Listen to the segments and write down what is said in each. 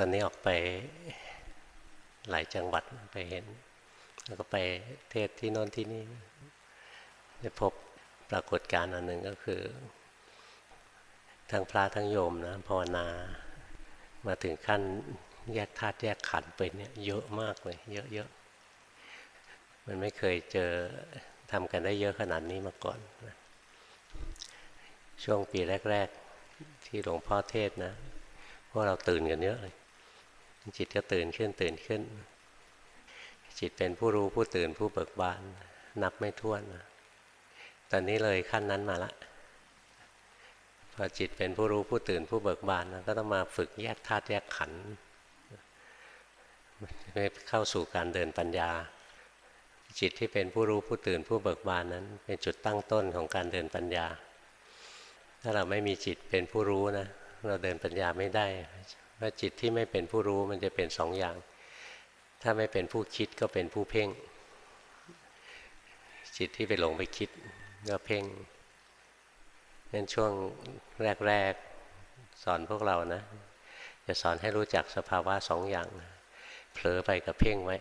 ตอนนี้ออกไปหลายจังหวัดไปเห็น แล้วก็ไปเทศที่โน้นที่นี่ได้พบปรากฏการณ์อันหนึ่งก็คือ ทั้งพระทั้งโยมนะภาวนามาถึงขั้นแยกธาตุแยกขันธ์ไปเนี่ยเยอะมากเลย เยอะๆมันไม่เคยเจอทำกันได้เยอะขนาดนี้มาก่อนนะช่วงปีแรก ๆ ที่หลวงพ่อเทศนะพวกเราตื่นกันเยอะเลย จิตก็ตื่นขึ้นตื่นขึ้น จิตเป็นผู้รู้ผู้ตื่นผู้เบิกบาน นับไม่ถ้วนตอนนี้เลยขั้นนั้นมาละพอจิตเป็นผู้รู้ผู้ตื่นผู้เบิกบานนะก็ต้องมาฝึกแยกธาตุแยกขันธ์เข้าสู่การเดินปัญญา จิตที่เป็นผู้รู้ผู้ตื่นผู้เบิกบานนั้น เป็นจุดตั้งต้นของการเดินปัญญา ถ้าเราไม่มีจิตเป็นผู้รู้นะ เราเดินปัญญาไม่ได้ ว่าจิตที่ไม่เป็นผู้รู้มันจะเป็นสองอย่าง ถ้าไม่เป็นผู้คิดก็เป็นผู้เพ่ง จิตที่ไปหลงไปคิดก็เพ่งนั่นช่วงแรก ๆ สอนพวกเรานะ จะสอนให้รู้จักสภาวะสองอย่าง เผลอไปกับเพ่งไว้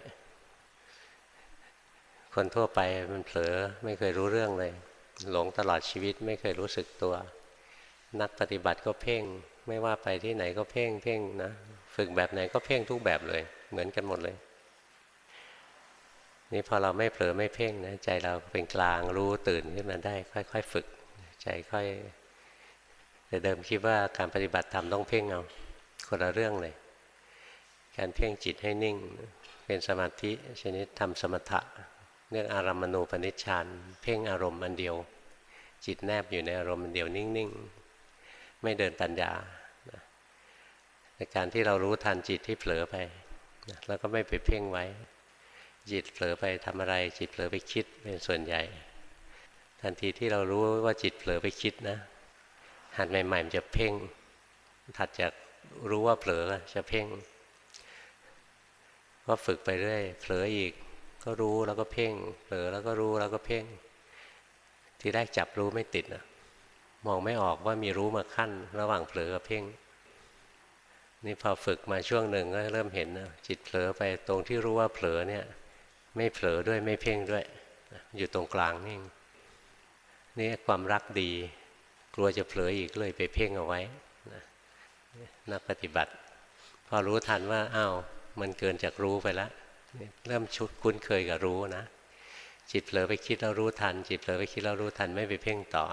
คนทั่วไปมันเผลอไม่เคยรู้เรื่องเลย หลงตลอดชีวิตไม่เคยรู้สึกตัว นักปฏิบัติก็เพ่ง ไม่ว่าไปที่ไหนก็เพ่งเพ่งนะฝึกแบบไหนก็เพ่งทุกแบบเลย เหมือนกันหมดเลย นี่พอเราไม่เผลอไม่เพ่งนะใจเราเป็นกลางรู้ตื่นขึ้นมาได้ ค่อย ๆ ฝึก ใจค่อยแต่เดิมคิดว่าการปฏิบัติธรรมต้องเพ่งเอาคนละเรื่องเลย การเพ่งจิตให้นิ่ง เป็นสมาธิชนิดทำสมถะเรื่องอารามณูปนิชฌานเพ่งอารมณ์อันเดียว จิตแนบอยู่ในอารมณ์อันเดียวนิ่งๆ ไม่เดินปัญญา ในการที่เรารู้ทันจิตที่เผลอไป แล้วก็ไม่ไปเพ่งไว้ จิตเผลอไปทำอะไร จิตเผลอไปคิดเป็นส่วนใหญ่ ทันทีที่เรารู้ว่าจิตเผลอไปคิดนะหัดใหม่ๆมันจะเพ่ง ถัดจากรู้ว่าเผลอจะเพ่งก็ฝึกไปเรื่อยเผลออีก ก็รู้แล้วก็เพ่ง เผลอแล้วก็รู้แล้วก็เพ่ง ทีแรกจับรู้ไม่ติดนะมองไม่ออกว่ามีรู้มาขั้น ระหว่างเผลอกับเพ่ง นี่พอฝึกมาช่วงหนึ่งก็เริ่มเห็นนะจิตเผลอไปตรงที่รู้ว่าเผลอเนี่ย ไม่เผลอด้วยไม่เพ่งด้วย อยู่ตรงกลางนี่นี่ความรักดี กลัวจะเผลออีกเลยไปเพ่งเอาไว้นักปฏิบัติ พอรู้ทันว่าอ้าวมันเกินจากรู้ไปแล้วเริ่มชุดคุ้นเคยกับรู้นะ จิตเผลอไปคิดแล้วรู้ทัน จิตเผลอไปคิดแล้วรู้ทันไม่ไปเพ่งต่อ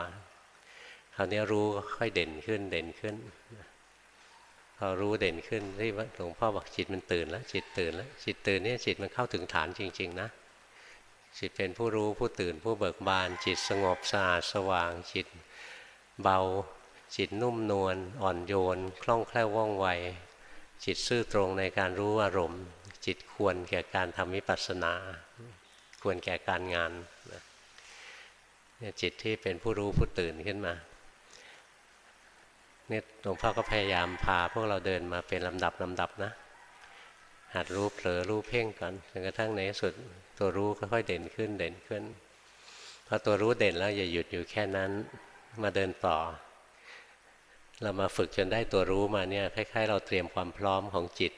คราวนี้รู้ค่อยเด่นขึ้นเด่นขึ้น พอรู้เด่นขึ้นที่หลวงพ่อบอกจิตมันตื่นแล้ว จิตตื่นแล้ว จิตตื่นเนี่ยจิตมันเข้าถึงฐานจริง ๆ นะ จิตเป็นผู้รู้ผู้ตื่นผู้เบิกบาน จิตสงบสะอาดสว่าง จิตเบา จิตนุ่มนวลอ่อนโยน คล่องแคล่วว่องไว จิตซื่อตรงในการรู้อารมณ์ จิตควรแก่การทำวิปัสสนา ควรแก่การงานเนี่ยจิตที่เป็นผู้รู้ผู้ตื่นขึ้นมา นี่หลวงพ่อก็พยายามพาพวกเราเดินมาเป็นลำดับลำดับนะ หัดรู้เผลอรู้เพ่งก่อนจนกระทั่งในสุดตัวรู้ค่อยๆเด่นขึ้นเด่นขึ้นพอตัวรู้เด่นแล้วอย่าหยุดอยู่แค่นั้น มาเดินต่อ เรามาฝึกจนได้ตัวรู้มาเนี่ยคล้ายๆ เราเตรียมความพร้อมของจิต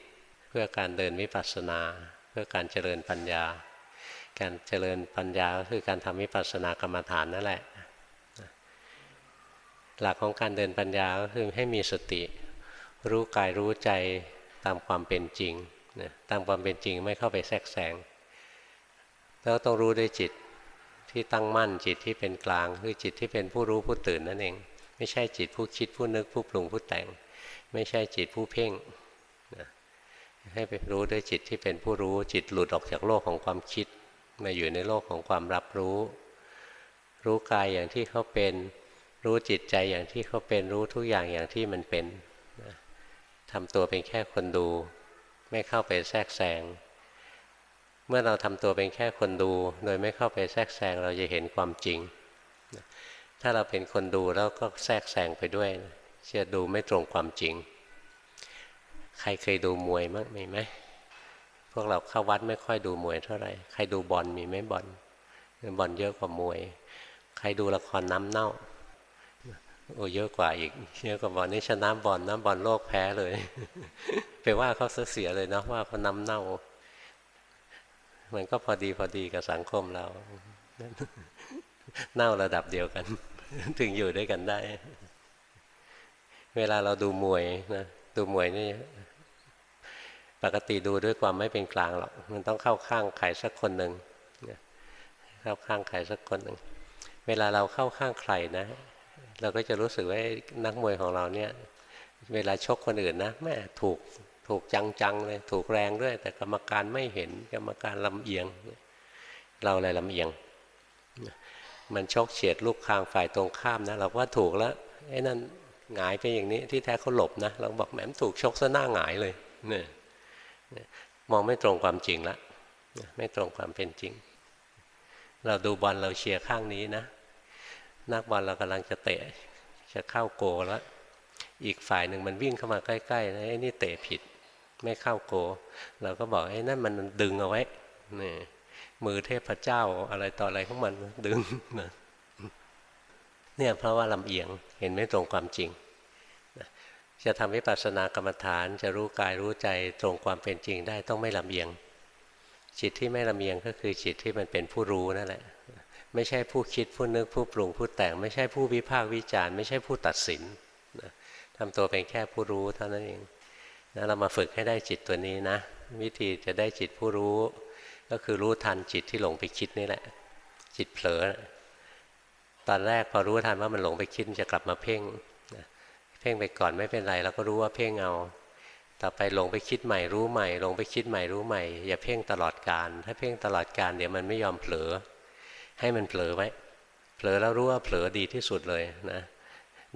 เพื่อการเดินวิปัสสนา เพื่อการเจริญปัญญา การเจริญปัญญาก็คือการทำวิปัสสนากรรมฐานนั่นแหละ หลักของการเดินปัญญาก็คือให้มีสติ รู้กายรู้ใจตามความเป็นจริงนะตามความเป็นจริงไม่เข้าไปแทรกแซงแล้วต้องรู้ด้วยจิตที่ตั้งมั่นจิตที่เป็นกลาง คือจิตที่เป็นผู้รู้ผู้ตื่นนั่นเอง ไม่ใช่จิตผู้คิดผู้นึกผู้ปรุงผู้แต่ง ไม่ใช่จิตผู้เพ่งนะให้ไปรู้ด้วยจิตที่เป็นผู้รู้จิตหลุดออกจากโลกของความคิด มาอยู่ในโลกของความรับรู้ รู้กายอย่างที่เขาเป็น รู้จิตใจอย่างที่เขาเป็นรู้ทุกอย่างอย่างที่มันเป็นทำตัวเป็นแค่คนดู ไม่เข้าไปแทรกแซงเมื่อเราทำตัวเป็นแค่คนดู โดยไม่เข้าไปแทรกแซงเราจะเห็นความจริง ถ้าเราเป็นคนดูแล้วก็แทรกแซงไปด้วยจะดูไม่ตรงความจริง ใครเคยดูมวยมั้งมีไหมพวกเราเข้าวัดไม่ค่อยดูมวยเท่าไหร่ใครดูบอลมีไหมบอลบอลเยอะกว่ามวย ใครดูละครน้ำเน่า โอ้เยอะกว่าอีกเยอะกว่าบอลนี่ชนะบอลน้ำบอลโลกแพ้เลย ไปว่าเขาเสียเลยนะว่าเขาน้ำเน่า มันก็พอดีพอดีกับสังคมเรา เน่าระดับเดียวกัน ถึงอยู่ด้วยกันได้ เวลาเราดูมวยนะดูมวยนี่ปกติดูด้วยความไม่เป็นกลางหรอก มันต้องเข้าข้างใครสักคนหนึ่งเข้าข้างใครสักคนหนึ่ง เวลาเราเข้าข้างใครนะ เราก็จะรู้สึกว่านักมวยของเราเนี่ย เวลาชกคนอื่นนะแม่ถูกถูกจังๆเลยถูกแรงด้วย แต่กรรมการไม่เห็นกรรมการลำเอียง เราอะไรลำเอียง มันชกเฉียดลูกคางฝ่ายตรงข้ามนะเราว่าถูกแล้วไอ้นั่นหงายไปอย่างนี้ที่แท้เขาหลบนะเราบอกแหมถูกชกซะหน้าหงายเลยเนี่ยมองไม่ตรงความจริงละไม่ตรงความเป็นจริง เราดูบอลเราเชียร์ข้างนี้นะ นักบอลเรากำลังจะเตะจะเข้าโกแล้ว อีกฝ่ายหนึ่งมันวิ่งเข้ามาใกล้ๆนะไอ้นี่เตะผิดไม่เข้าโก เราก็บอกไอ้นั่นมันดึงเอาไว้นี่มือเทพเจ้าอะไรต่ออะไรของมันดึงนะเนี่ยเพราะว่าลำเอียงเห็นไม่ตรงความจริง จะทำวิปัสสนากรรมฐานจะรู้กายรู้ใจตรงความเป็นจริงได้ต้องไม่ลำเอียง จิตที่ไม่ลำเอียงก็คือจิตที่มันเป็นผู้รู้นั่นแหละ ไม่ใช่ผู้คิดผู้นึกผู้ปรุงผู้แต่ง ไม่ใช่ผู้วิพากษ์วิจารณ์ไม่ใช่ผู้ตัดสินนะทำตัวเป็นแค่ผู้รู้เท่านั้นเองนะเรามาฝึกให้ได้จิตตัวนี้นะ วิธีจะได้จิตผู้รู้ ก็คือรู้ทันจิตที่หลงไปคิดนี่แหละ จิตเผลอ ตอนแรกพอรู้ทันว่ามันหลงไปคิดจะกลับมาเพ่งเพ่งไปก่อนไม่เป็นไรเราก็รู้ว่าเพ่งเอาต่อไปหลงไปคิดใหม่รู้ใหม่หลงไปคิดใหม่รู้ใหม่อย่าเพ่งตลอดการ ถ้าเพ่งตลอดการเดี๋ยวมันไม่ยอมเผลอ ให้มันเผลอไว้ เผลอแล้วรู้ว่าเผลอดีที่สุดเลยนะ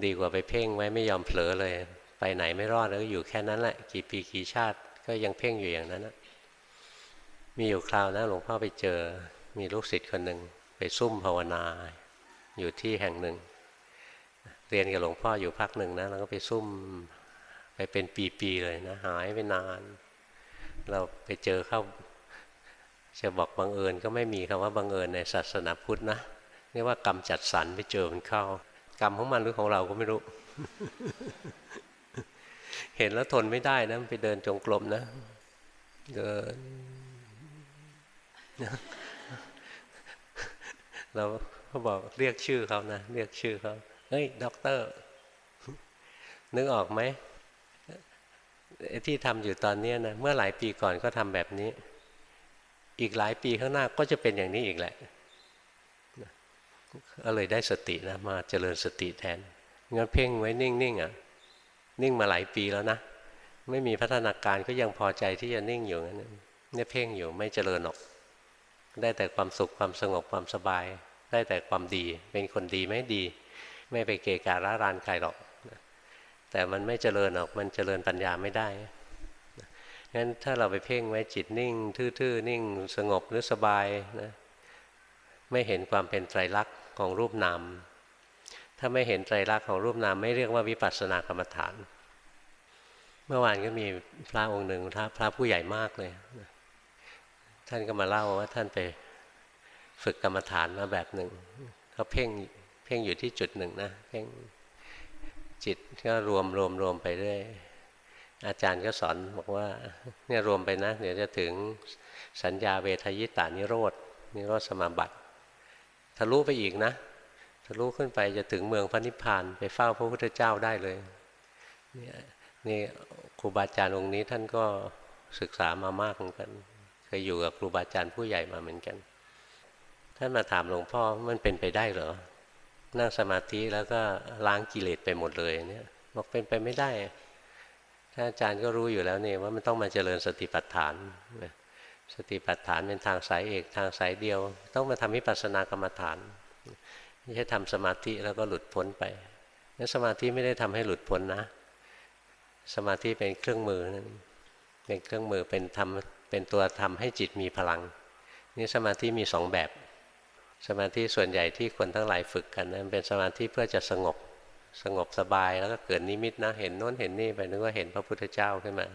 ดีกว่าไปเพ่งไว้ไม่ยอมเผลอเลย ไปไหนไม่รอดแล้วอยู่แค่นั้นแหละกี่ปีกี่ชาติก็ยังเพ่งอยู่อย่างนั้นนะมีอยู่คราวนะหลวงพ่อไปเจอมีลูกศิษย์คนหนึ่งไปซุ่มภาวนาอยู่ที่แห่งหนึ่ง เรียนกับหลวงพ่ออยู่พักหนึ่งนะเราก็ไปซุ่มไปเป็นปีๆเลยนะหายไปนาน เราไปเจอเข้า จะบอกบังเอิญก็ไม่มีคำว่าบังเอิญในศาสนาพุทธนะเรียกว่ากรรมจัดสรรไปเจอมันเข้า กรรมของมันหรือของเราก็ไม่รู้ เห็นแล้วทนไม่ได้นะไปเดินจงกรมนะเดินเราเขาบอกเรียกชื่อเขานะเรียกชื่อเขาเฮ้ยด็อกเตอร์นึกออกไหมที่ทำอยู่ตอนนี้นะเมื่อหลายปีก่อนก็ทำแบบนี้ อีกหลายปีข้างหน้าก็จะเป็นอย่างนี้อีกแหละก็เลยได้สตินะมาเจริญสติแทนงั้นเพ่งไว้นิ่งๆอะนิ่งมาหลายปีแล้วนะไม่มีพัฒนาการก็ยังพอใจที่จะนิ่งอยู่งั้นเนี่ยเพ่งอยู่ไม่เจริญหรอก ได้แต่ความสุขความสงบความสบาย ได้แต่ความดี เป็นคนดีไม่ดี ไม่ไปเกะกะระรานใครหรอก แต่มันไม่เจริญหรอก มันเจริญปัญญาไม่ได้ งั้นถ้าเราไปเพ่งไว้จิตนิ่ง ทื่อๆนิ่ง สงบหรือสบายนะไม่เห็นความเป็นไตรลักษณ์ของรูปนามถ้าไม่เห็นไตรลักษณ์ของรูปนามไม่เรียกว่าวิปัสสนากรรมฐาน เมื่อวานก็มีพระองค์หนึ่งพระพระผู้ใหญ่มากเลย ท่านก็มาเล่าว่าท่านไปฝึกกรรมฐานมาแบบหนึ่งเขาเพ่งเพ่งอยู่ที่จุดหนึ่งนะเพ่งจิตก็รวมรวมรวมไปเรื่อย อาจารย์ก็สอนบอกว่าเนี่ยรวมไปนะเดี๋ยวจะถึงสัญญาเวทยิตานิโรธนิโรธสมาบัติทะลุไปอีกนะทะลุขึ้นไปจะถึงเมืองพระนิพพานไปเฝ้าพระพุทธเจ้าได้เลยเนี่ยนี่ครูบาอาจารย์องค์นี้ท่านก็ศึกษามามากเหมือนกันเคยอยู่กับครูบาอาจารย์ผู้ใหญ่มาเหมือนกัน ท่านมาถามหลวงพ่อมันเป็นไปได้เหรอนั่งสมาธิแล้วก็ล้างกิเลสไปหมดเลยเนี่ยบอกเป็นไปไม่ได้ ท่านอาจารย์ก็รู้อยู่แล้วนี่ว่ามันต้องมาเจริญสติปัฏฐาน สติปัฏฐานเป็นทางสายเอกทางสายเดียว ต้องมาทำวิปัสสนากรรมฐานไม่ใช่ทำสมาธิแล้วก็หลุดพ้นไปนั้นสมาธิไม่ได้ทำให้หลุดพ้นนะ สมาธิเป็นเครื่องมือนั่นเป็นเครื่องมือเป็นทำเป็นตัวทำให้จิตมีพลัง นี่สมาธิมีสองแบบ สมาธิส่วนใหญ่ที่คนทั้งหลายฝึกกันนะเป็นสมาธิเพื่อจะสงบ สงบสบายแล้วก็เกิดนิมิตนะเห็นโน้นเห็นนี่ไปนึกว่าเห็นพระพุทธเจ้าขึ้นมา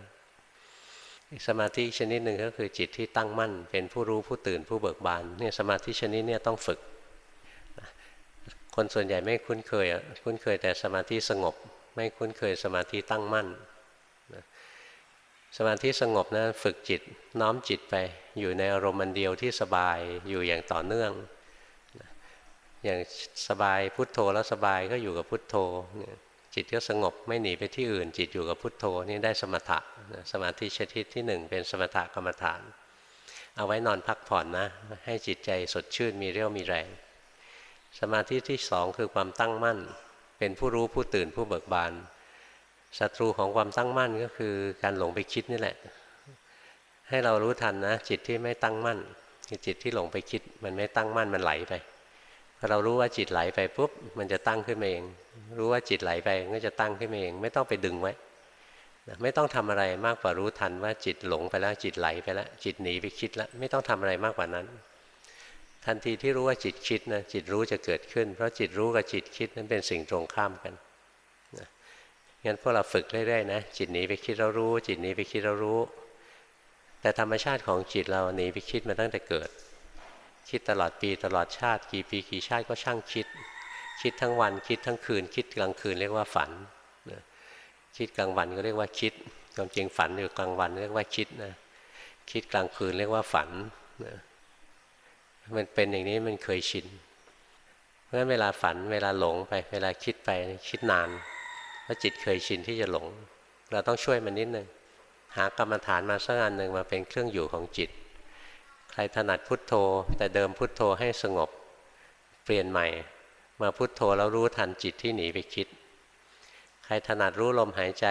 สมาธิชนิดหนึ่งก็คือจิตที่ตั้งมั่น เป็นผู้รู้ผู้ตื่นผู้เบิกบานเนี่ยสมาธิชนิดนี้ต้องฝึก คนส่วนใหญ่ไม่คุ้นเคยคุ้นเคยแต่สมาธิสงบ ไม่คุ้นเคยสมาธิตั้งมั่นสมาธิสงบนะฝึกจิตน้อมจิตไป อยู่ในอารมณ์มันเดียวที่สบายอยู่อย่างต่อเนื่อง อย่างสบายพุทโธแล้วสบายก็อยู่กับพุทโธจิตก็สงบไม่หนีไปที่อื่น จิตอยู่กับพุทโธนี่ได้สมถะสมาธิชนิดที่หนึ่งเป็นสมถะกรรมฐาน เอาไว้นอนพักผ่อนนะ ให้จิตใจสดชื่นมีเรี่ยวมีแรง สมาธิที่สองคือความตั้งมั่น เป็นผู้รู้ผู้ตื่นผู้เบิกบานศัตรูของความตั้งมั่นก็คือการหลงไปคิดนี่แหละ ให้เรารู้ทันนะ จิตที่ไม่ตั้งมั่นคือจิตที่หลงไปคิด มันไม่ตั้งมั่นมันไหลไป เรารู้ว่าจิตไหลไปปุ๊บมันจะตั้งขึ้นมาเอง รู้ว่าจิตไหลไปก็จะตั้งขึ้นมาเอง ไม่ต้องไปดึงไว้ไม่ต้องทำอะไรมากกว่ารู้ทันว่าจิตหลงไปแล้วจิตไหลไปแล้วจิตหนีไปคิดแล้วไม่ต้องทำอะไรมากกว่านั้น ทันทีที่รู้ว่าจิตคิดนะจิตรู้จะเกิดขึ้น เพราะจิตรู้กับจิตคิดนั้นเป็นสิ่งตรงข้ามกันงั้นพวกเราฝึกเรื่อยๆนะจิตหนีไปคิดเรารู้ จิตหนีไปคิดเรารู้ แต่ธรรมชาติของจิตเราหนีไปคิดมาตั้งแต่เกิด คิดตลอดปีตลอดชาติ กี่ปีกี่ชาติก็ช่างคิด คิดทั้งวันคิดทั้งคืน คิดกลางคืนเรียกว่าฝันคิดกลางวันก็เรียกว่าคิดความจริงฝันอยู่กลางวันเรียกว่าคิดนะคิดกลางคืนเรียกว่าฝันมันเป็นอย่างนี้มันเคยชินเพราะฉะนั้นเวลาฝันเวลาหลงไปเวลาคิดไปคิดนานพราะจิตเคยชินที่จะหลง เราต้องช่วยมันนิดนึงหากรรมฐานมาสักอันหนึ่งมาเป็นเครื่องอยู่ของจิต ครถนัดพุทโธ แต่เดิมพุทโธให้สงบ เปลี่ยนใหม่ มาพุทโธแล้วรู้ทันจิตที่หนีไปคิด ใครถนัดรู้ลมหายใจ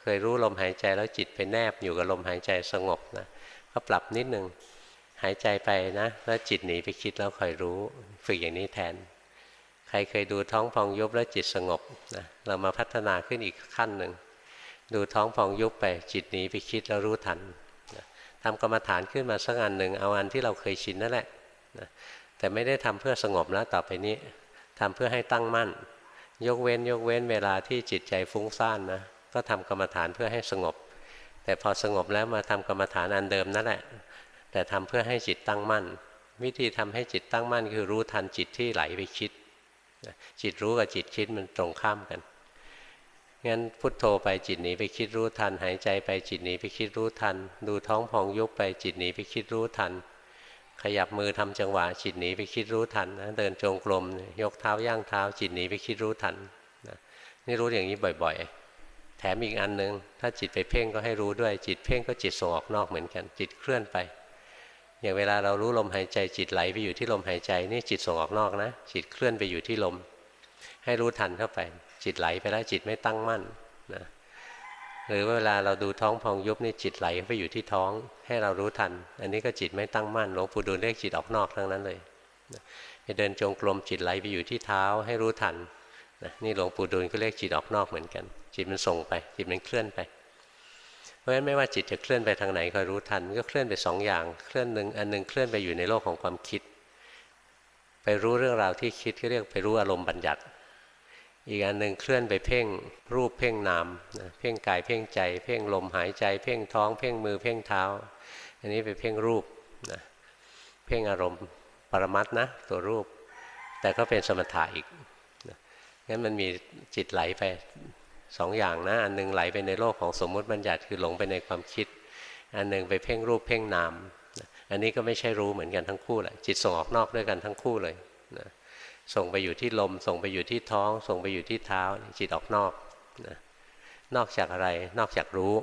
เคยรู้ลมหายใจแล้วจิตไปแนบอยู่กับลมหายใจสงบนะก็ปรับนิดนึงหายใจไปนะ แล้วจิตหนีไปคิดแล้วคอยรู้ ฝึกอย่างนี้แทน ใครเคยดูท้องพองยุบแล้วจิตสงบนะเรามาพัฒนาขึ้นอีกขั้นหนึ่งดูท้องพองยุบไปจิตหนีไปคิดแล้วรู้ทัน ทำกรรมฐานขึ้นมาสักอันหนึ่งเอาอันที่เราเคยชินนั่นแหละนะแต่ไม่ได้ทำเพื่อสงบแล้วต่อไปนี้ทำเพื่อให้ตั้งมั่น ยกเว้นยกเว้นเวลาที่จิตใจฟุ้งซ่านนะก็ทำกรรมฐานเพื่อให้สงบ แต่พอสงบแล้วมาทำกรรมฐานอันเดิมนั่นแหละ แต่ทำเพื่อให้จิตตั้งมั่น วิธีทำให้จิตตั้งมั่น คือรู้ทันจิตที่ไหลไปคิดจิตรู้กับจิตคิดมันตรงข้ามกัน งั้นพุทโธไปจิตหนีไปคิดรู้ทัน หายใจไปจิตหนีไปคิดรู้ทัน ดูท้องพองยุบไปจิตหนีไปคิดรู้ทัน ขยับมือทำจังหวะจิตหนีไปคิดรู้ทันนะเดินจงกรมยกเท้าย่างเท้า จิตหนีไปคิดรู้ทันนะนี่รู้อย่างนี้บ่อยๆ แถมอีกอันหนึ่งถ้าจิตไปเพ่งก็ให้รู้ด้วยจิตเพ่งก็จิตส่งออกนอกเหมือนกันจิตเคลื่อนไป อย่างเวลาเรารู้ลมหายใจจิตไหลไปอยู่ที่ลมหายใจนี่จิตส่งออกนอกนะ จิตเคลื่อนไปอยู่ที่ลม ให้รู้ทันเข้าไป จิตไหลไปแล้วจิตไม่ตั้งมั่นนะหรือเวลาเราดูท้องพองยุบนี่จิตไหลไปอยู่ที่ท้องให้เรารู้ทัน อันนี้ก็จิตไม่ตั้งมั่นหลวงปู่ดูลเรียกจิตออกนอกทั้งนั้นเลยไปเดินจงกรมจิตไหลไปอยู่ที่เท้าให้รู้ทันนี่หลวงปู่ดูลก็เรียกจิตออกนอกเหมือนกัน จิตมันส่งไป จิตมันเคลื่อนไป เพราะฉะนั้นไม่ว่าจิตจะเคลื่อนไปทางไหนคอยรู้ทันก็เคลื่อนไปสองอย่างเคลื่อนหนึ่งอันหนึ่งเคลื่อนไปอยู่ในโลกของความคิด ไปรู้เรื่องราวที่คิดก็เรียกไปรู้อารมณ์บัญญัติ อีกอันหนึ่งเคลื่อนไปเพ่งรูปเพ่งนามเพ่งกายเพ่งใจ เพ่งลมหายใจ เพ่งท้อง เพ่งมือเพ่งเท้า อันนี้ไปเพ่งรูปนะเพ่งอารมณ์ปรมัตนะตัวรูป แต่ก็เป็นสมถะอีกงั้นมันมีจิตไหลไปสองอย่างนะอันนึงไหลไปในโลกของสมมุติบัญญัติคือหลงไปในความคิด อันหนึ่งไปเพ่งรูปเพ่งนามอันนี้ก็ไม่ใช่รู้เหมือนกันทั้งคู่แหละจิตส่งออกนอกด้วยกันทั้งคู่เลยนะ ส่งไปอยู่ที่ลม ส่งไปอยู่ที่ท้อง ส่งไปอยู่ที่เท้า จิตออกนอกนะนอกจากอะไร นอกจากรู้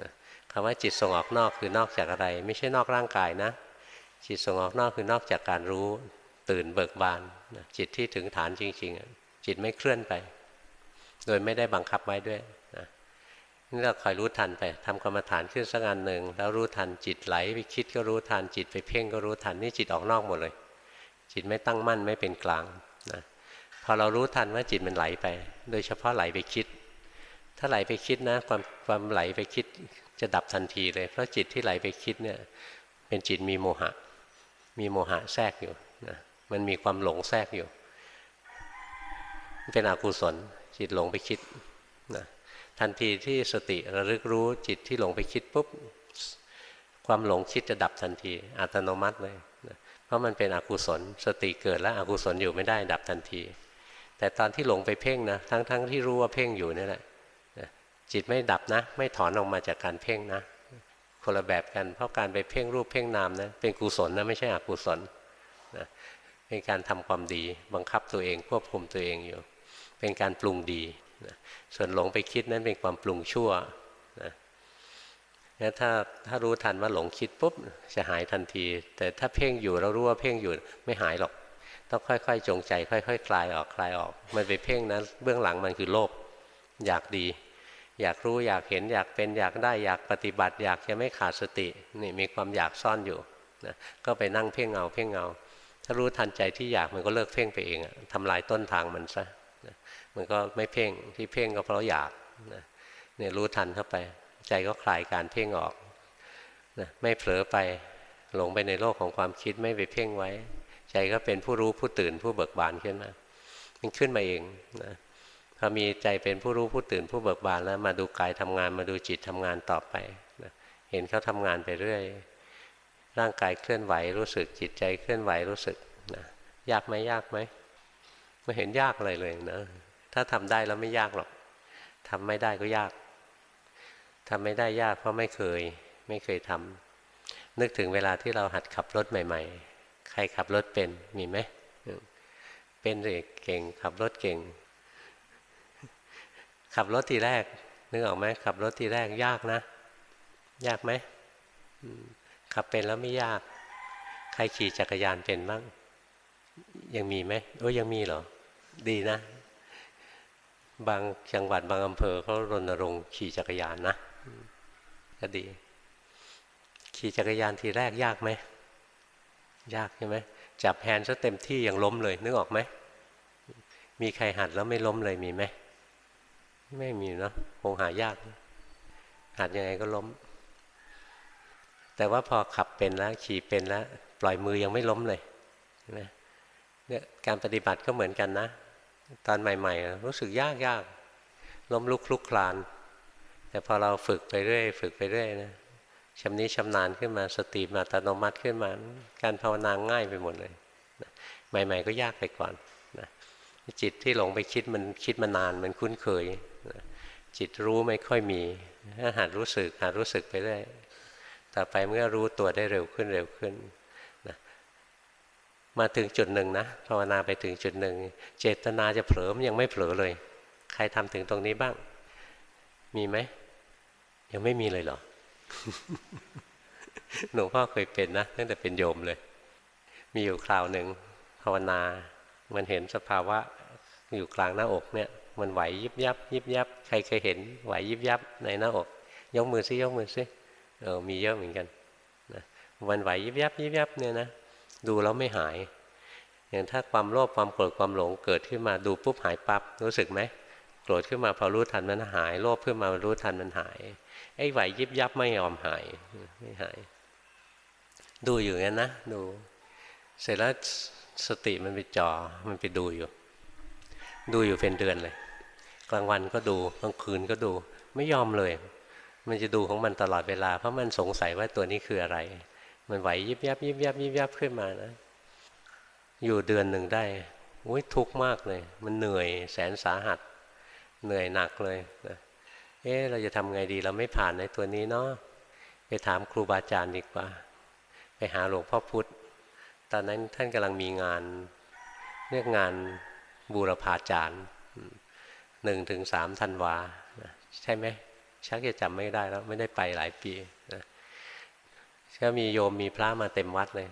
นะคำว่าจิตส่งออกนอกคือนอกจากอะไร ไม่ใช่นอกร่างกายนะ จิตส่งออกนอกคือนอกจากการรู้ ตื่นเบิกบานนะจิตที่ถึงฐานจริง ๆ จิตไม่เคลื่อนไป โดยไม่ได้บังคับไว้ด้วยนะนี่เราคอยรู้ทันไปทำกรรมฐานขึ้นสักอันหนึ่งแล้วรู้ทันจิตไหลไปคิดก็รู้ทันจิตไปเพ่งก็รู้ทันนี่จิตออกนอกหมดเลย จิตไม่ตั้งมั่นไม่เป็นกลางนะพอเรารู้ทันว่าจิตมันไหลไป โดยเฉพาะไหลไปคิด ถ้าไหลไปคิดนะ ความความไหลไปคิดจะดับทันทีเลย เพราะจิตที่ไหลไปคิดเนี่ย เป็นจิตมีโมหะ มีโมหะแทรกอยู่นะมันมีความหลงแทรกอยู่เป็นอกุศลจิตหลงไปคิดนะทันทีที่สติระลึกรู้จิตที่หลงไปคิดปุ๊บความหลงคิดจะดับทันที อัตโนมัติเลย ราะมันเป็นอกุศล สติเกิดแล้วอกุศลอยู่ไม่ได้ดับทันที แต่ตอนที่หลงไปเพ่งนะ ทั้งๆทที่รู้ว่าเพ่งอยู่นี่แหละจิตไม่ดับนะ ไม่ถอนออกมาจากการเพ่งนะ คนละแบบกันเพราะการไปเพ่งรูปเพ่งนามนะเป็นกุศลนะไม่ใช่อกุศลนะเป็นการทำความดี บังคับตัวเองควบคุมตัวเองอยู่ เป็นการปรุงดีนะส่วนหลงไปคิดนั้นเป็นความปรุงชั่วนะ งั้นถ้าถ้ารู้ทันว่าหลงคิดปุ๊บจะหายทันที แต่ถ้าเพ่งอยู่เรารู้ว่าเพ่งอยู่ไม่หายหรอก ต้องค่อยๆ จงใจ ค่อยๆคลายออกคลายออก มันไปเพ่งนะเบื้องหลังมันคือโลภอยากดี อยากรู้อยากเห็นอยากเป็นอยากได้อยากปฏิบัติ อยากจะไม่ขาดสตินี่มีความอยากซ่อนอยู่นะก็ไปนั่งเพ่งเงาเพ่งเงาถ้ารู้ทันใจที่อยากมันก็เลิกเพ่งไปเองทำลายต้นทางมันซะนะมันก็ไม่เพ่งที่เพ่งก็เพราะอยากนะเนี่ยรู้ทันเข้าไป ใจก็คลายการเพ่งออกนะไม่เผลอไปหลงไปในโลกของความคิดไม่ไปเพ่งไว้ ใจก็เป็นผู้รู้ผู้ตื่นผู้เบิกบานขึ้นมามันขึ้นมาเองนะพอมีใจเป็นผู้รู้ผู้ตื่นผู้เบิกบานแล้วมาดูกายทำงานมาดูจิตทำงานต่อไปนะเห็นเขาทำงานไปเรื่อย ร่างกายเคลื่อนไหวรู้สึกจิตใจเคลื่อนไหวรู้สึกนะยากไหมยากไหมไม่เห็นยากอะไรเลยนะถ้าทำได้แล้วไม่ยากหรอกทำไม่ได้ก็ยาก ทำไม่ได้ยากเพราะไม่เคย ไม่เคยทำนึกถึงเวลาที่เราหัดขับรถใหม่ ๆ ใครขับรถเป็นมีไหมเป็นสิเก่งขับรถเก่ง ขับรถทีแรก นึกออกไหมขับรถทีแรกยากนะ ยากไหมขับเป็นแล้วไม่ยาก ใครขี่จักรยานเป็นบ้าง ยังมีไหมโอ้ยังมีเหรอ ดีนะ บางจังหวัดบางอำเภอเขารณรงค์ขี่จักรยานนะ ก็ดี ขี่จักรยานทีแรกยากไหม ยากใช่ไหมจับแฮนด์ซะเต็มที่ยังล้มเลย นึกออกไหม มีใครหัดแล้วไม่ล้มเลยมีไหม ไม่มีเนาะคงหายาก หัดยังไงก็ล้ม แต่ว่าพอขับเป็นแล้ว ขี่เป็นแล้ว ปล่อยมือยังไม่ล้มเลยนะเนี่ยการปฏิบัติก็เหมือนกันนะ ตอนใหม่ ๆ รู้สึกยากยากล้มลุกคลุกคลาน แต่พอเราฝึกไปเรื่อย ฝึกไปเรื่อยนะชำนิชำนาญขึ้นมาสติมาตโนมัติขึ้นมา การภาวนาง่ายไปหมดเลยนะใหม่ ๆ ก็ยากไปก่อนนะจิตที่หลงไปคิดมันคิดมานานมันคุ้นเคยนะจิตรู้ไม่ค่อยมีหัดรู้สึกหัดรู้สึกไปเรื่อยต่อไปเมื่อรู้ตัวได้เร็วขึ้นเร็วขึ้นนะมาถึงจุดหนึ่งนะภาวนาไปถึงจุดหนึ่งเจตนาจะเผลอมยังไม่เผลอเลย ใครทำถึงตรงนี้บ้าง มีไหม ยังไม่มีเลยเหรอหลวงพ่อเคยเป็นนะตั้งแต่เป็นโยมเลย มีอยู่คราวหนึ่งภาวนา มันเห็นสภาวะอยู่กลางหน้าอกเนี่ย มันไหวยิบยับ ยิบยับ ใครเคยเห็นไหวยิบยับในหน้าอก ยกมือซิยกมือซิเออมีเยอะเหมือนกันนะวันไหวยิบยับ ยิบยับเนี่ยนะดูแล้วไม่หาย อย่างถ้าความโลภความโกรธความหลงเกิดขึ้นมาดูปุ๊บหายปับ๊บรู้สึกไหม โกรธขึ้นมาพอรู้ทันมันหาย โลภขึ้นมารู้ทันมันหาย ไอ้ไหวยิบยับไม่ยอมหายไม่หาย ดูอยู่งั้นนะดู เสร็จแล้วสติมันไปจ่อมันไปดูอยู่ ดูอยู่เป็นเดือนเลย กลางวันก็ดูกลางคืนก็ดูไม่ยอมเลย มันจะดูของมันตลอดเวลา เพราะมันสงสัยว่าตัวนี้คืออะไร มันไหวยิบยับยิบยับยิบยับขึ้นมานะ อยู่เดือนหนึ่งได้อุ้ยทุกข์มากเลย มันเหนื่อยแสนสาหัส เหนื่อยหนักเลยนะเอ๊ะเราจะทำไงดีเราไม่ผ่านในตัวนี้เนาะไปถามครูบาอาจารย์ดีกว่า ไปหาหลวงพ่อพุธตอนนั้นท่านกำลังมีงานเรียกงานบูรพาจารย์หนึ่งถึงสามธันวาใช่ไหมชักจะจำไม่ได้แล้วไม่ได้ไปหลายปีนะก็มีโยมมีพระมาเต็มวัดเลย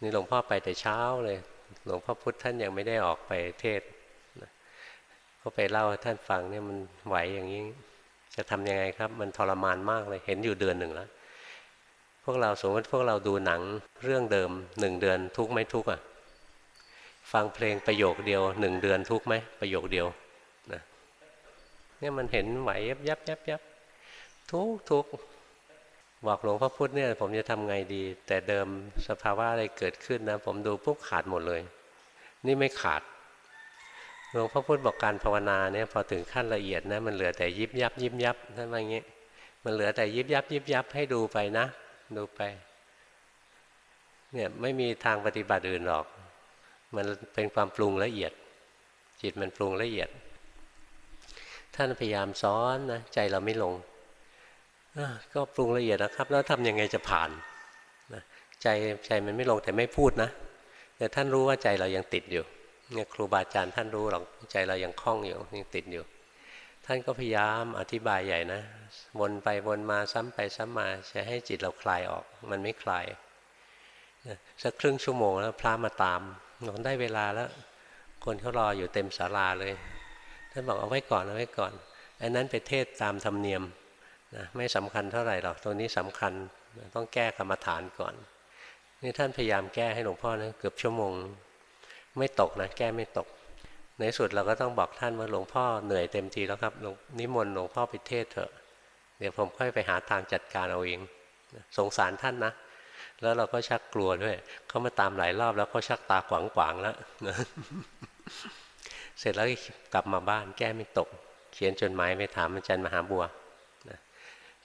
นี่หลวงพ่อไปแต่เช้าเลย หลวงพ่อพุธท่านยังไม่ได้ออกไปเทศ ก็ไปเล่าให้ท่านฟังเนี่ยมันไหวอย่างนี้ จะทำยังไงครับ มันทรมานมากเลยเห็นอยู่เดือนหนึ่งแล้ว พวกเราสมมติพวกเราดูหนังเรื่องเดิมหนึ่งเดือนทุกไหมทุกอะฟังเพลงประโยคเดียวหนึ่งเดือนทุกไหมประโยคเดียวเนี่ยมันเห็นไหวยับยับยับยับทุกทุกบอกหลวงพ่อพุธเนี่ยผมจะทำไงดี แต่เดิมสภาวะอะไรเกิดขึ้นนะ ผมดูปุ๊บขาดหมดเลย นี่ไม่ขาด หลวงพ่อพุธบอกการภาวนาเนี่ยพอถึงขั้นละเอียดนะมันเหลือแต่ยิบยับยิบยับท่านว่าอย่างนี้มันเหลือแต่ยิบยับยิบยับให้ดูไปนะ ดูไปเนี่ยไม่มีทางปฏิบัติอื่นหรอก มันเป็นความปรุงละเอียด จิตมันปรุงละเอียด ท่านพยายามสอนนะใจเราไม่ลงก็ปรุงละเอียดนะครับ แล้วทำยังไงจะผ่านนะใจใจมันไม่ลงแต่ไม่พูดนะแต่ท่านรู้ว่าใจเรายังติดอยู่ เนี่ยครูบาอาจารย์ท่านรู้หรอกใจเรายังคล้องอยู่ยังติดอยู่ ท่านก็พยายามอธิบายใหญ่นะวนไปวนมาซ้ำไปซ้ำมาจะให้จิตเราคลายออกมันไม่คลายสักครึ่งชั่วโมงแล้วพระมาตามหนได้เวลาแล้ว คนเขารออยู่เต็มศาลาเลย ท่านบอกเอาไว้ก่อนเอาไว้ก่อนอันนั้นไปเทศตามธรรมเนียมนะไม่สำคัญเท่าไหร่หรอกตรงนี้สำคัญต้องแก้กรรมฐานก่อน นี่ท่านพยายามแก้ให้หลวงพ่อนะเกือบชั่วโมง ไม่ตกนะแก้ไม่ตก ในสุดเราก็ต้องบอกท่านว่าหลวงพ่อเหนื่อยเต็มทีแล้วครับนิมนต์หลวงพ่อไปเทศเถอะเดี๋ยวผมค่อยไปหาทางจัดการเอาเองสงสารท่านนะ แล้วเราก็ชักกลัวด้วย เขามาตามหลายรอบแล้วเขาชักตาขวางๆแล้วเสร็จแล้วกลับมาบ้านแก้ไม่ตก เขียนจดหมายไปถามอาจารย์มหาบัว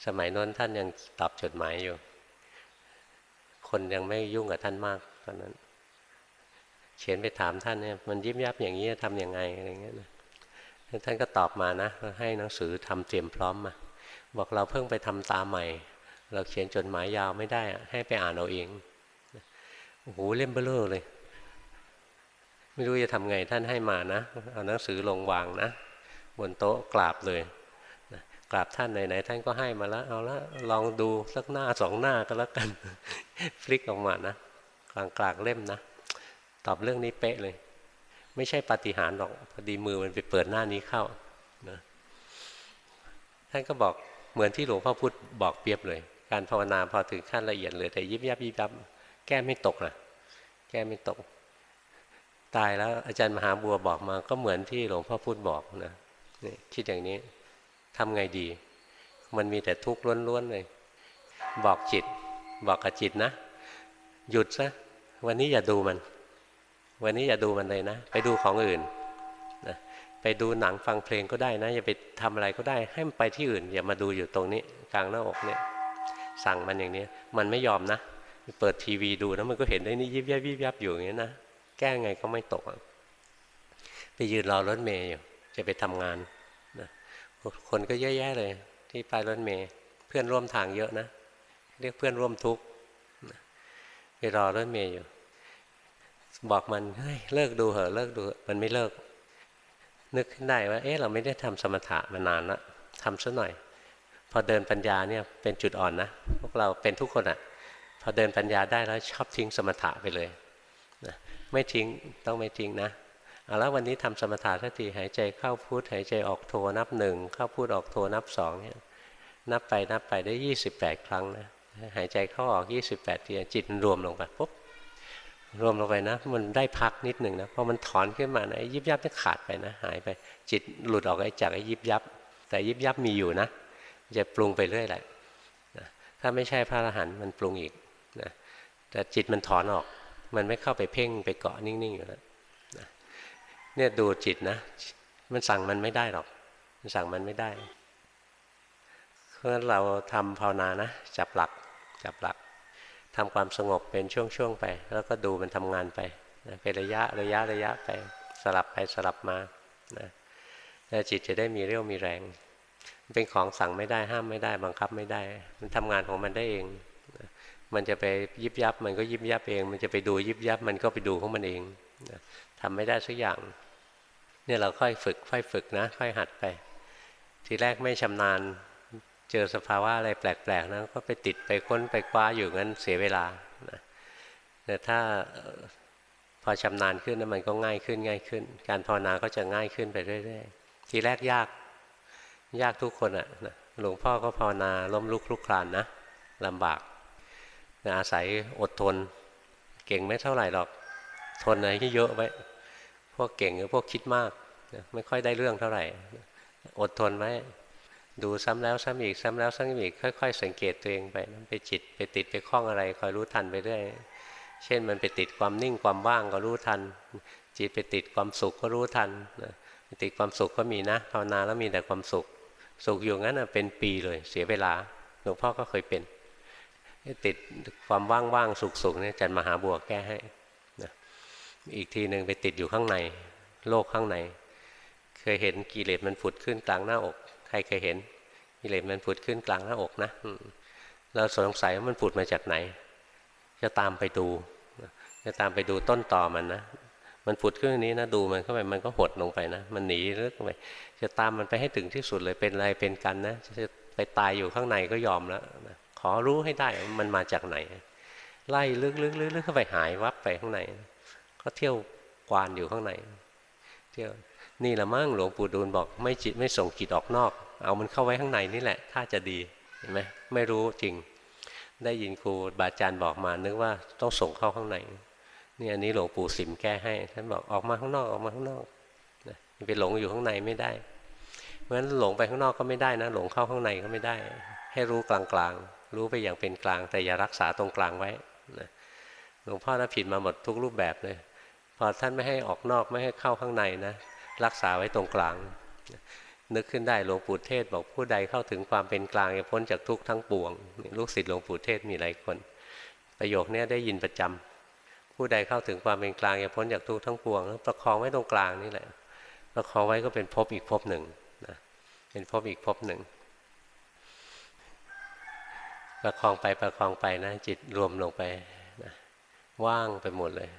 สมัยนั้นท่านยังตอบจดหมายอยู่ คนยังไม่ยุ่งกับท่านมากตอนนั้น เขียนไปถามท่านเนี่ยมันยิบยับอย่างนี้ทำยังไงอะไรเงี้ยนะท่านก็ตอบมานะให้หนังสือทำเตรียมพร้อมมาบอกเราเพิ่งไปทำตาใหม่ เราเขียนจดหมายยาวไม่ได้ให้ไปอ่านเอาเองโอ้โหเล่มเบลอเลย ไม่รู้จะทำไงท่านให้มานะเอาหนังสือลงวางนะบนโต๊ะกราบเลยกราบท่านไหนๆท่านก็ให้มาแล้ว เอาละลองดูสักหน้าสองหน้าก็แล้วกัน ฟลิกออกมานะกลางกลางเล่มนะ ตอบเรื่องนี้เป๊ะเลย ไม่ใช่ปฏิหารหรอกพอดีมือมันไปเปิดหน้านี้เข้านะท่านก็บอกเหมือนที่หลวงพ่อพูดบอกเปรียบเลย การภาวนาพอถึงขั้นละเอียดเลยแต่ยิบยับยิบยับแก้ไม่ตกนะแก้ไม่ตก ตายแล้วอาจารย์มหาบัวบอกมา ก็เหมือนที่หลวงพ่อพูดบอกนะนี่คิดอย่างนี้ทำไงดี มันมีแต่ทุกข์ล้วนๆเลย บอกจิต บอกกับจิตนะ หยุดซะวันนี้อย่าดูมัน วันนี้อย่าดูมันเลยนะ ไปดูของอื่นนะไปดูหนังฟังเพลงก็ได้นะ อย่าไปทำอะไรก็ได้ ให้มันไปที่อื่น อย่ามาดูอยู่ตรงนี้ กลางหน้าอกเนี่ยสั่งมันอย่างนี้มันไม่ยอมนะ เปิดทีวีดูนะมันก็เห็นได้นี่ยิบยับยิบยับอยู่อย่างนี้นะแก้ไงก็ไม่ตก ไปยืนรอรถเมย์อยู่ จะไปทำงานคนก็เยอะแยะเลย ที่ไปรถเมย์เพื่อนร่วมทางเยอะนะ เรียกเพื่อนร่วมทุกข์ไปรอรถเมย์อยู่ บอกมันเฮ้ยเลิกดูเหอะเลิกดูมันไม่เลิก นึกขึ้นได้ว่า เอ๊ะเราไม่ได้ทำสมถะมานานละทำซะหน่อย พอเดินปัญญาเนี่ยเป็นจุดอ่อนนะพวกเราเป็นทุกคนอะ่ะ พอเดินปัญญาได้แล้วชอบทิ้งสมถะไปเลยนะไม่ทิ้งต้องไม่ทิ้งนะเอาแล้ววันนี้ทำสมถะสักทีหายใจเข้าพุทหายใจออกโทนับหนึ่งเข้าพุทออกโทนับสองเนี่ยนับไปนับไปได้ยี่สิบแปดครั้งนะหายใจเข้าออกยี่สิบแปดทีจิตมันรวมลงไปปุ๊บ รวมลงไปนะ มันได้พักนิดหนึ่งนะพอมันถอนขึ้นมานะยิบยับจะขาดไปนะ หายไป จิตหลุดออกไอ้จากไอ้ยิบยับ แต่ยิบยับมีอยู่นะจะปรุงไปเรื่อยแหละถ้าไม่ใช่พระอรหันต์มันปรุงอีกนะแต่จิตมันถอนออก มันไม่เข้าไปเพ่งไปเกาะนิ่งๆอยู่แล้วเนี่ยดูจิตนะ มันสั่งมันไม่ได้หรอก มันสั่งมันไม่ได้เพราะฉะนั้นเราทำภาวนานะ จับหลักจับหลัก ทำความสงบเป็นช่วงๆไป แล้วก็ดูมันทำงานไปนะเป็นระยะระยะระยะไปสลับไปสลับมานะแล้วจิตจะได้มีเรี่ยวมีแรง เป็นของสั่งไม่ได้ห้ามไม่ได้บังคับไม่ได้ มันทำงานของมันได้เองมันจะไปยิบยับมันก็ยิบยับเอง มันจะไปดูยิบยับมันก็ไปดูของมันเองทำไม่ได้สักอย่างเนี่ยเราค่อยฝึกค่อยฝึกนะ ค่อยหัดไป ทีแรกไม่ชำนาญ เจอสภาวะอะไรแปลกๆนะก็ไปติดไปค้นไปคว้าอยู่งั้นเสียเวลาแต่ถ้าพอชำนาญขึ้นนะมันก็ง่ายขึ้นง่ายขึ้น การภาวนาก็จะง่ายขึ้นไปเรื่อยๆทีแรกยาก ยากทุกคนอะ่ะหลวงพ่อก็ภาวนาล้มลุกคลุกคลานนะลำบากอาศัยอดทน เก่งไม่เท่าไหร่หรอกทนอะไรที่เยอะไว้พวกเก่งหรือพวกคิดมากไม่ค่อยได้เรื่องเท่าไหร่ อดทนไว้ ดูซ้ำแล้วซ้ำอีกซ้ำแล้วซ้ำอีกค่อย ๆ สังเกตตัวเองไปไปจิตไปติดไปคล้องอะไรคอยรู้ทันไปเรื่อยเช่นมันไปติดความนิ่งความว่างก็รู้ทัน จิตไปติดความสุขก็รู้ทันติดความสุขก็มีนะภาวนาแล้วมีแต่ความสุข สุขอยู่งั้นเป็นปีเลยเสียเวลาหลวงพ่อก็เคยเป็นติดความว่างๆสุขๆเนี่ยจันมหาบัวแก้ให้อีกทีหนึ่งไปติดอยู่ข้างใน โลกข้างใน เคยเห็นกิเลสมันผุดขึ้นกลางหน้าอก ใครเคยเห็นกิเลสมันผุดขึ้นกลางหน้าอกนะเราสงสัยว่ามันผุดมาจากไหน จะตามไปดู จะตามไปดูต้นต่อมันนะ มันผุดขึ้นนี้นะดูมันเข้าไปมันก็หดลงไปนะ มันหนีลึกไปจะตามมันไปให้ถึงที่สุดเลยเป็นอะไรเป็นกันนะ จะไปตายอยู่ข้างในก็ยอมแล้วขอรู้ให้ได้มันมาจากไหน ไล่ลึกๆลึกๆเข้าไปหายวับไปข้างใน ก็เที่ยวกวานอยู่ข้างใน เที่ยว นี่ละมั่งหลวงปู่ดูลบอกไม่จิตไม่ส่งจิตออกนอก เอามันเข้าไว้ข้างในนี่แหละถ้าจะดีเห็นไหมไม่รู้จริง ได้ยินครูบาอาจารย์บอกมานึกว่าต้องส่งเข้าข้างในนี่อันนี้หลวงปู่สิมแก้ให้ท่านบอกออกมาข้างนอกออกมาข้างนอกนะไปหลงอยู่ข้างในไม่ได้ เพราะฉะนั้นหลงไปข้างนอกก็ไม่ได้นะ หลงเข้าข้างในก็ไม่ได้ ให้รู้กลางๆ รู้ไปอย่างเป็นกลาง แต่อย่ารักษาตรงกลางไว้นะหลวงพ่อน่าผิดมาหมดทุกรูปแบบเลยพอท่านไม่ให้ออกนอกไม่ให้เข้าข้างในนะ รักษาไว้ตรงกลาง นึกขึ้นได้หลวงปู่เทศบอกผู้ใดเข้าถึงความเป็นกลางจะพ้นจากทุกข์ทั้งปวง ลูกศิษย์หลวงปู่เทศมีหลายคน ประโยคนี้ได้ยินประจำผู้ใดเข้าถึงความเป็นกลางจะพ้นจากทุกข์ทั้งปวงแล้วประคองไว้ตรงกลางนี่แหละ ประคองไว้ก็เป็นภพอีกภพหนึ่งนะเป็นภพอีกภพหนึ่งประคองไปประคองไปนะจิตรวมลงไปนะว่างไปหมดเลย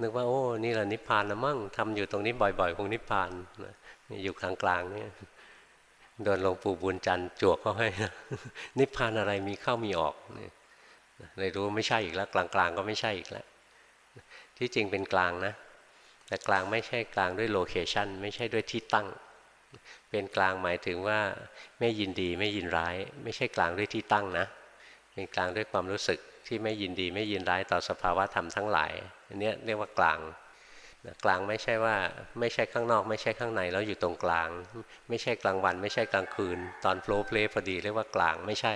นึกว่าโอ้นี่แหละนิพพานนะมั่งทำอยู่ตรงนี้บ่อยๆคงนิพพานนะอยู่กลางๆเนี่ยโดนหลวงปู่บุญจันทร์จวกเขาให้นะนิพพานอะไรมีเข้ามีออกเลยรู้ไม่ใช่อีกแล้ว กลางๆก็ไม่ใช่อีกแล้วที่จริงเป็นกลางนะ แต่กลางไม่ใช่กลางด้วยโลเคชันไม่ใช่ด้วยที่ตั้ง เป็นกลางหมายถึงว่าไม่ยินดีไม่ยินร้าย ไม่ใช่กลางด้วยที่ตั้งนะ เป็นกลางด้วยความรู้สึกที่ไม่ยินดีไม่ยินร้ายต่อสภาวะธรรมทั้งหลายอันนี้เรียกว่ากลางกลางไม่ใช่ว่าไม่ใช่ข้างนอก ไม่ใช่ข้างในแล้วอยู่ตรงกลาง ไม่ใช่กลางวัน ไม่ใช่กลางคืน ตอนโฟล์เพลย์พอดีเรียกว่ากลางไม่ใช่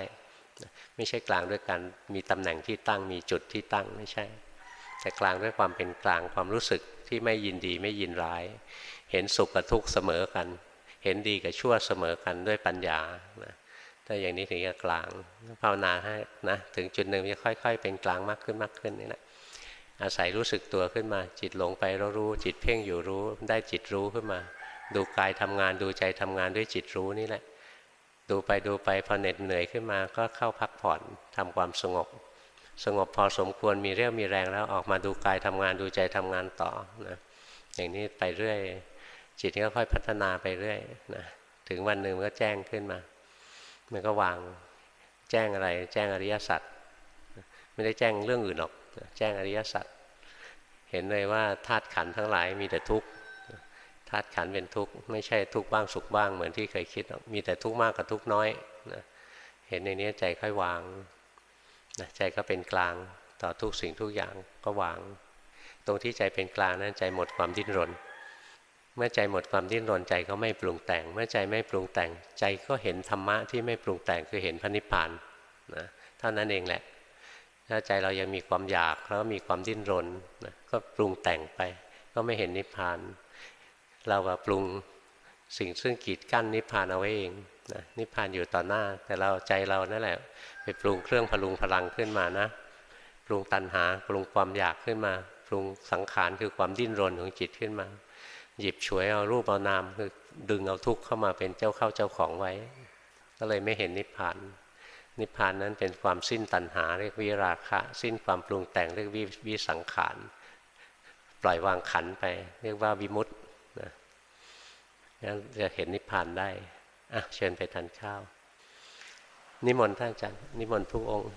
ไม่ใช่กลางด้วยการมีตำแหน่งที่ตั้งมีจุดที่ตั้งไม่ใช่ แต่กลางด้วยความเป็นกลางความรู้สึกที่ไม่ยินดีไม่ยินร้าย เห็นสุขกับทุกข์เสมอกัน เห็นดีกับชั่วเสมอกันด้วยปัญญานะ ถ้าอย่างนี้ถึงจะกลางภาวนาให้นะถึงจุดหนึ่งจะค่อย ๆ เป็นกลางมากขึ้นมากขึ้นนี่แหละอาศัยรู้สึกตัวขึ้นมา จิตหลงไปเรารู้ จิตเพ่งอยู่รู้ ได้จิตรู้ขึ้นมา ดูกายทำงานดูใจทำงานด้วยจิตรู้นี่แหละ ดูไปดูไปพอเหน็ดเหนื่อยขึ้นมา ก็เข้าพักผ่อนทำความสงบ สงบพอสมควรมีเรี่ยวมีแรงแล้วออกมาดูกายทำงานดูใจทำงานต่อนะอย่างนี้ไปเรื่อย จิตก็ค่อยพัฒนาไปเรื่อยนะถึงวันหนึ่งมันก็แจ้งขึ้นมา มันก็วางแจ้งอะไร แจ้งอริยสัจไม่ได้แจ้งเรื่องอื่นหรอกแจ้งอริยสัจเห็นเลยว่าธาตุขันทั้งหลายมีแต่ทุกข์ธาตุขันเป็นทุกข์ไม่ใช่ทุกข์บ้างสุขบ้างเหมือนที่เคยคิดมีแต่ทุกข์มากกับทุกข์น้อยนะเห็นในนี้ใจค่อยวางใจก็เป็นกลางต่อทุกสิ่งทุกอย่างก็วาง ตรงที่ใจเป็นกลางนั้นใจหมดความดิ้นรน เมื่อใจหมดความดิ้นรนใจก็ไม่ปรุงแต่ง เมื่อใจไม่ปรุงแต่งใจก็เห็นธรรมะที่ไม่ปรุงแต่งคือเห็นพระนิพพานนะเท่านั้นเองแหละ ถ้าใจเรายังมีความอยากแล้วมีความดิ้นรนนะก็ปรุงแต่งไป ก็ไม่เห็นนิพพาน เราก็ปรุงสิ่งซึ่งกีดกั้นนิพพานเอาไว้เองนะนิพพานอยู่ต่อหน้า แต่เราใจเรานั่นแหละ ไปปรุงเครื่องพลุงพลังขึ้นมานะ ปรุงตัณหา ปรุงความอยากขึ้นมา ปรุงสังขารคือความดิ้นรนของจิตขึ้นมา หยิบฉวยเอารูปเอานามคือดึงเอาทุกข์เข้ามาเป็นเจ้าเข้าเจ้าของไว้ ก็เลยไม่เห็นนิพพาน นิพพานนั้นเป็นความสิ้นตัณหาเรียกวิราคะ สิ้นความปรุงแต่งเรียกวิวิสังขารปล่อยวางขันไป เรียกว่าวิมุตต์นะจะเห็นนิพพานได้อะเชิญไปทานข้าว นิมนต์ท่านอาจารย์นิมนต์ทุกองค์